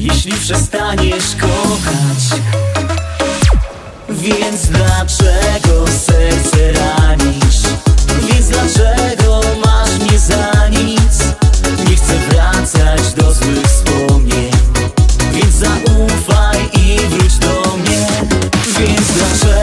Jeśli przestaniesz kochać Więc dlaczego serce ranisz? Więc dlaczego masz mnie za nic? Nie chcę wracać do złych wspomnień Więc zaufaj i wróć do mnie Więc dlaczego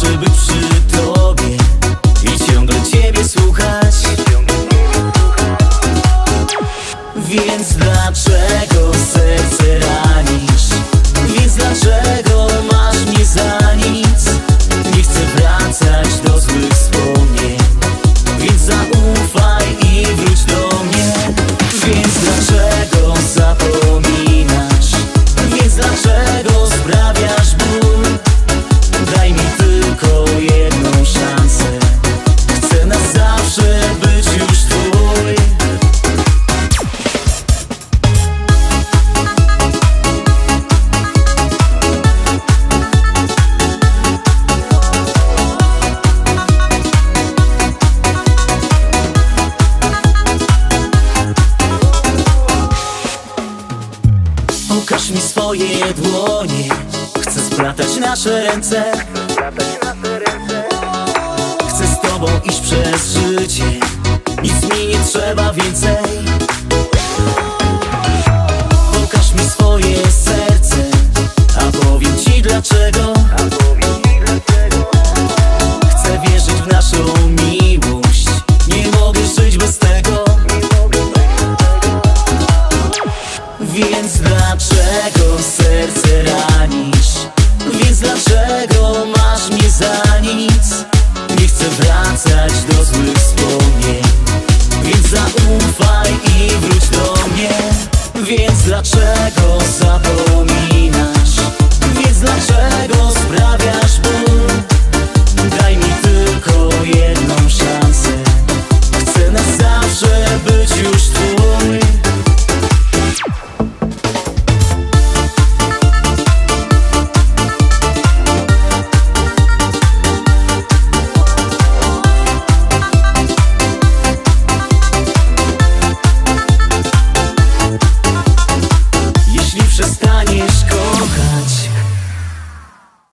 zawsze przy tobie I ciągle ciebie słuchać. Więc dlaczego Pokaż mi swoje dłonie. Chcę splatać nasze ręce. Chcę z tobą iść przez życie. Nic mi nie trzeba więcej chcę wracać do złych wspomnień Więc zaufaj i wróć do mnie Więc dlaczego?